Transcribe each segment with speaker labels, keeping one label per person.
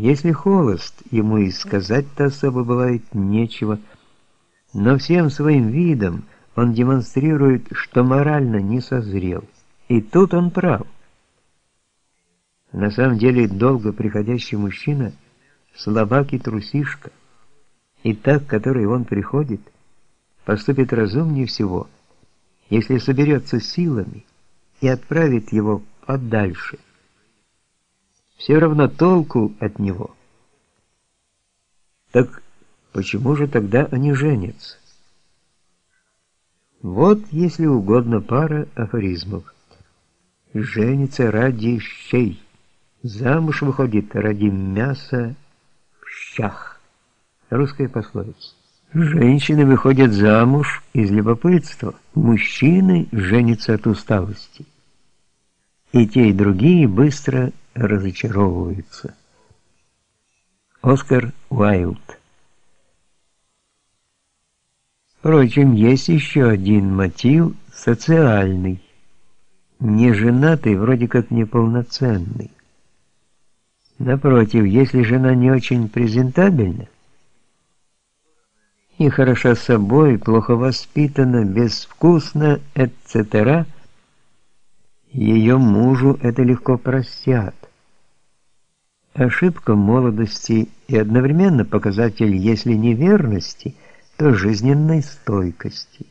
Speaker 1: Если холост, ему и сказать-то особо бывает нечего, но всем своим видом он демонстрирует, что морально не созрел. И тут он прав. На самом деле долго приходящий мужчина – слабак и трусишка. И так, который он приходит, поступит разумнее всего, если соберется силами и отправит его подальше. Все равно толку от него. Так почему же тогда они женятся? Вот, если угодно, пара афоризмов. Женится ради щей, замуж выходит ради мяса в щах. Русская пословица. Женщины выходят замуж из любопытства, мужчины женятся от усталости. И те, и другие быстро разочаровываются. Оскар Уайлд Впрочем, есть еще один мотив социальный. Неженатый вроде как неполноценный. Напротив, если жена не очень презентабельна и хороша собой, плохо воспитана, безвкусна, etc., ее мужу это легко простят. Ошибка молодости и одновременно показатель, если не верности, то жизненной стойкости.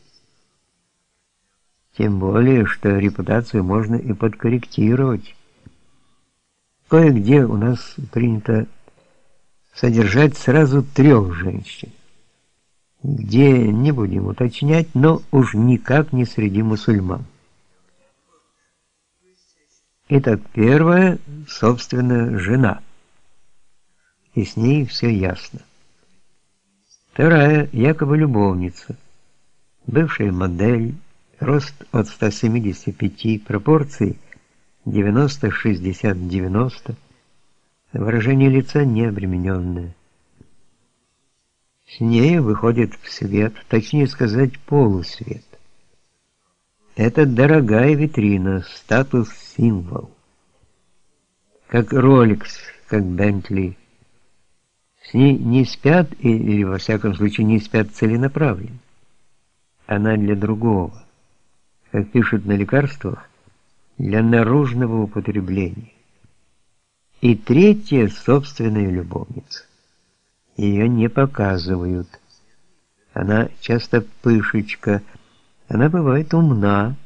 Speaker 1: Тем более, что репутацию можно и подкорректировать. Кое-где у нас принято содержать сразу трех женщин. Где, не будем уточнять, но уж никак не среди мусульман. Итак, первая, собственно, жена. И с ней все ясно. Вторая, якобы любовница. Бывшая модель, рост от 175, пропорции 90-60-90, выражение лица необремененное. С ней выходит в свет, точнее сказать, полусвет. Это дорогая витрина, статус-символ. Как Rolex, как Bentley. С ней не спят, или во всяком случае не спят целенаправленно. Она для другого. Как пишут на лекарствах, для наружного употребления. И третья собственная любовница. Ее не показывают. Она часто пышечка, она бывает умна,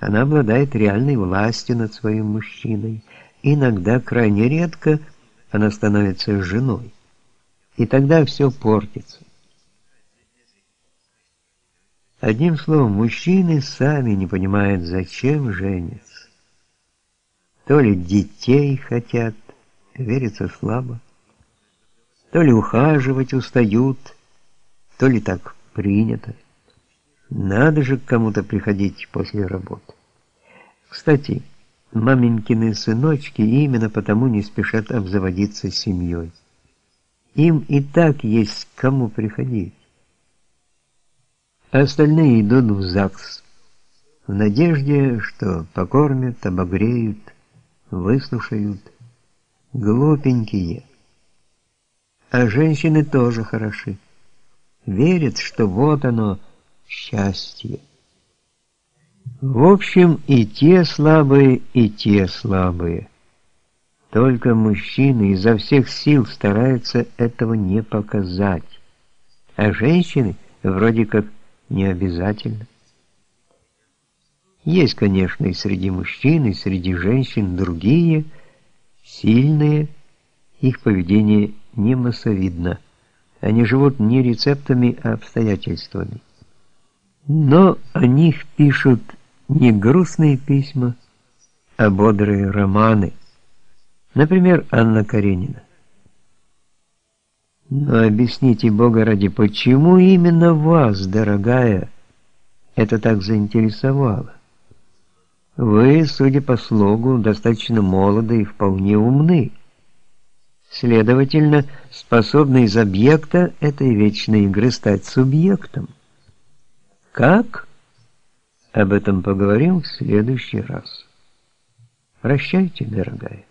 Speaker 1: она обладает реальной властью над своим мужчиной. Иногда, крайне редко, она становится женой. И тогда все портится. Одним словом, мужчины сами не понимают, зачем женятся. То ли детей хотят, верится слабо, то ли ухаживать устают, то ли так принято. Надо же к кому-то приходить после работы. Кстати, маменькины сыночки именно потому не спешат обзаводиться семьей. Им и так есть к кому приходить. А остальные идут в ЗАГС в надежде, что покормят, обогреют, выслушают. Глупенькие. А женщины тоже хороши. Верят, что вот оно, счастье. В общем, и те слабые, и те слабые. Только мужчины изо всех сил стараются этого не показать, а женщины вроде как не обязательно. Есть, конечно, и среди мужчин, и среди женщин другие, сильные, их поведение не массовидно. Они живут не рецептами, а обстоятельствами. Но о них пишут не грустные письма, а бодрые романы. Например, Анна Каренина. Но объясните, Бога ради, почему именно вас, дорогая, это так заинтересовало? Вы, судя по слогу, достаточно молоды и вполне умны. Следовательно, способны из объекта этой вечной игры стать субъектом. Как? Об этом поговорим в следующий раз. Прощайте, дорогая.